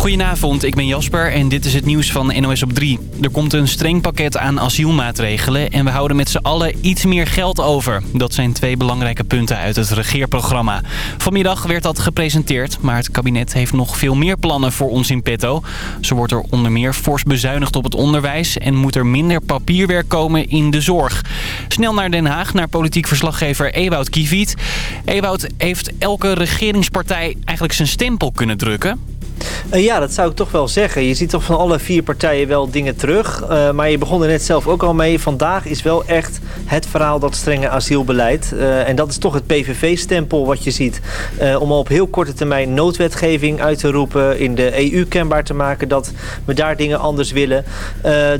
Goedenavond, ik ben Jasper en dit is het nieuws van NOS op 3. Er komt een streng pakket aan asielmaatregelen en we houden met z'n allen iets meer geld over. Dat zijn twee belangrijke punten uit het regeerprogramma. Vanmiddag werd dat gepresenteerd, maar het kabinet heeft nog veel meer plannen voor ons in petto. Zo wordt er onder meer fors bezuinigd op het onderwijs en moet er minder papierwerk komen in de zorg. Snel naar Den Haag, naar politiek verslaggever Ewout Kieviet. Ewout, heeft elke regeringspartij eigenlijk zijn stempel kunnen drukken? Uh, ja, dat zou ik toch wel zeggen. Je ziet toch van alle vier partijen wel dingen terug. Uh, maar je begon er net zelf ook al mee. Vandaag is wel echt het verhaal dat strenge asielbeleid. Uh, en dat is toch het PVV-stempel wat je ziet. om al op heel korte termijn noodwetgeving uit te roepen. In de EU kenbaar te maken dat we daar dingen anders willen.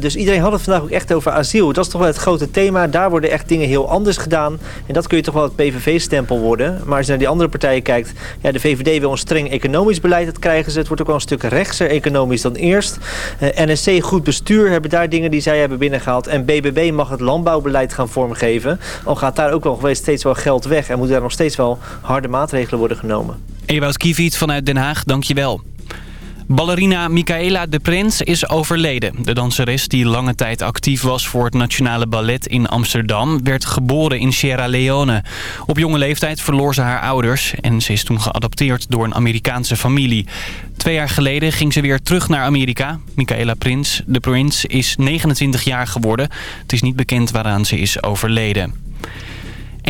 dus iedereen had het vandaag ook echt over asiel. Dat is toch wel het grote thema. Daar worden echt dingen heel anders gedaan. En dat kun je toch wel het PVV-stempel worden. Maar als je naar die andere partijen kijkt. Ja, de VVD wil een streng economisch beleid. Dat krijgen ze. Het wordt ook wel een stuk rechtser economisch dan eerst. Uh, NSC Goed Bestuur hebben daar dingen die zij hebben binnengehaald. En BBB mag het landbouwbeleid gaan vormgeven. Al gaat daar ook wel steeds wel geld weg. En moeten daar nog steeds wel harde maatregelen worden genomen. Ewout Kieviet vanuit Den Haag, dankjewel. Ballerina Michaela de Prins is overleden. De danseres die lange tijd actief was voor het Nationale Ballet in Amsterdam... werd geboren in Sierra Leone. Op jonge leeftijd verloor ze haar ouders... en ze is toen geadopteerd door een Amerikaanse familie. Twee jaar geleden ging ze weer terug naar Amerika. Michaela Prins, de Prins is 29 jaar geworden. Het is niet bekend waaraan ze is overleden.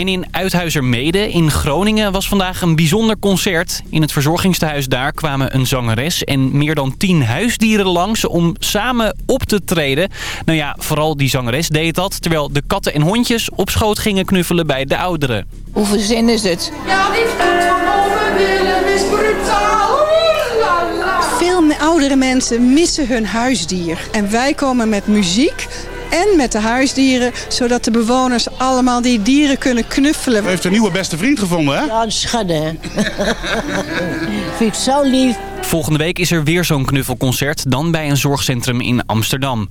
En in Uithuizermede in Groningen was vandaag een bijzonder concert. In het verzorgingstehuis daar kwamen een zangeres en meer dan tien huisdieren langs om samen op te treden. Nou ja, vooral die zangeres deed dat, terwijl de katten en hondjes op schoot gingen knuffelen bij de ouderen. Hoeveel zin is het? Ja, die van boven willen is brutaal. Veel oudere mensen missen hun huisdier. En wij komen met muziek en met de huisdieren, zodat de bewoners allemaal die dieren kunnen knuffelen. U heeft een nieuwe beste vriend gevonden, hè? Ja, een schadde. Vind ik zo lief. Volgende week is er weer zo'n knuffelconcert, dan bij een zorgcentrum in Amsterdam.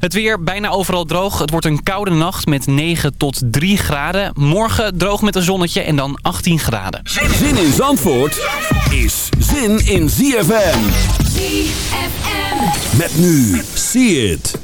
Het weer bijna overal droog. Het wordt een koude nacht met 9 tot 3 graden. Morgen droog met een zonnetje en dan 18 graden. Zin in Zandvoort is zin in ZFM. ZFM. Met nu. See it.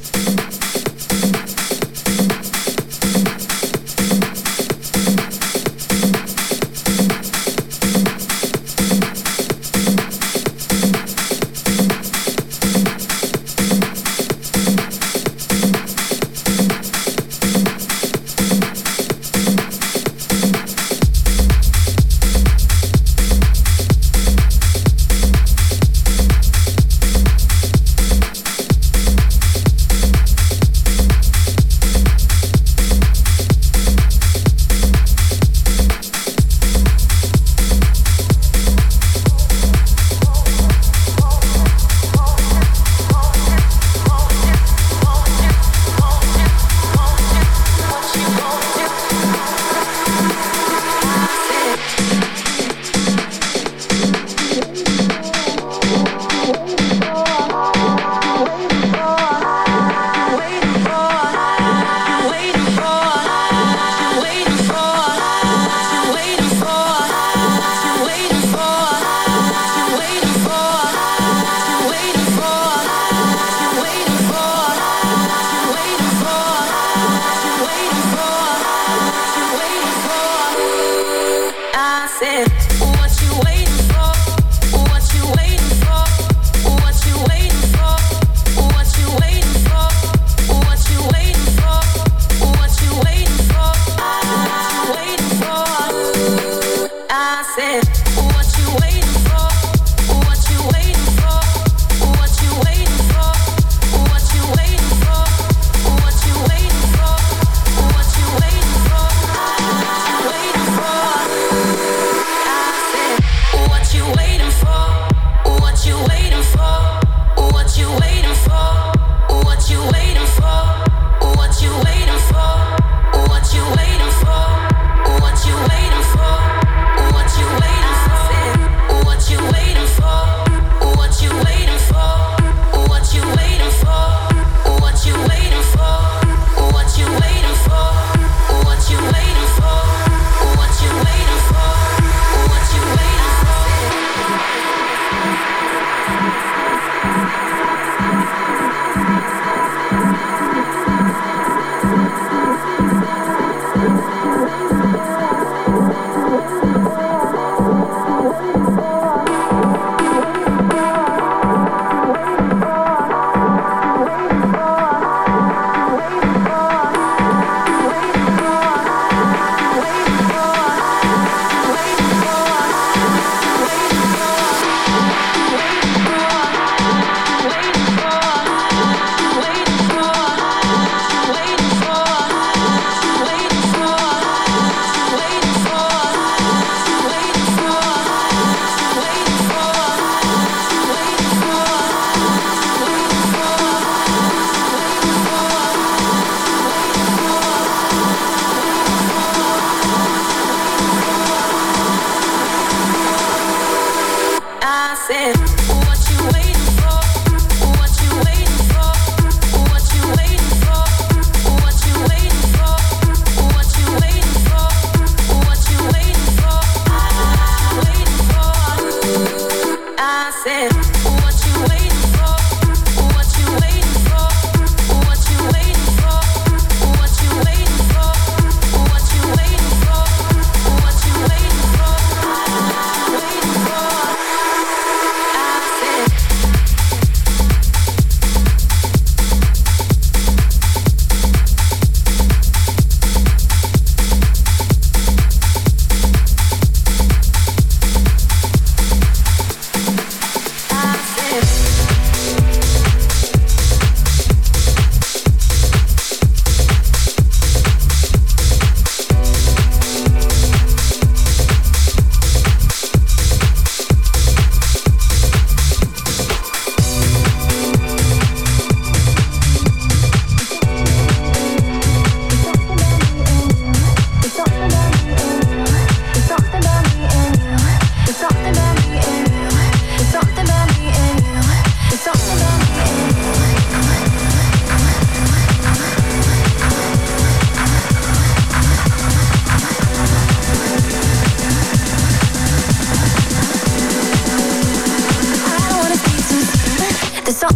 te song.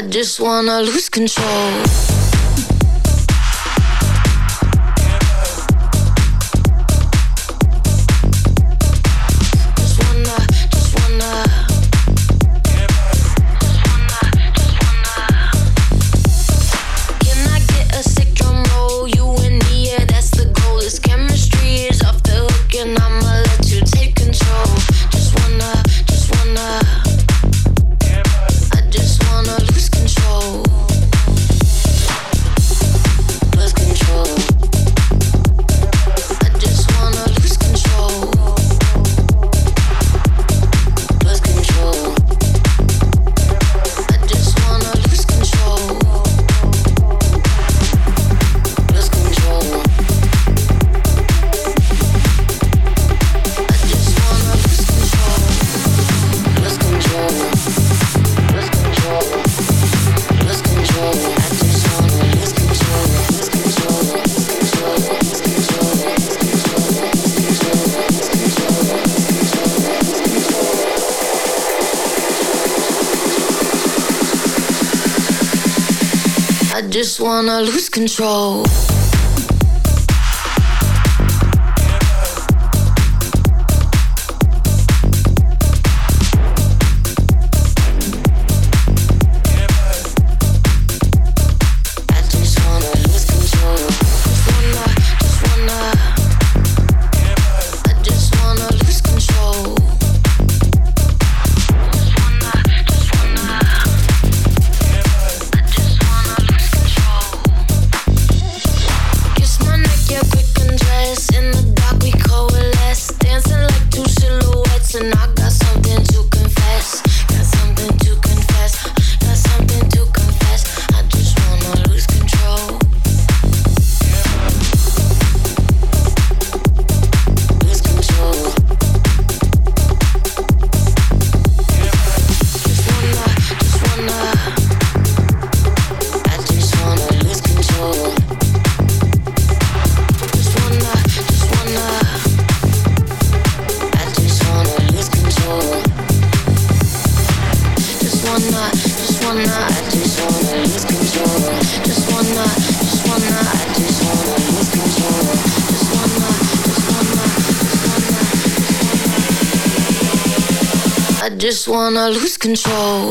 I just wanna lose control. Wanna lose control. just wanna lose control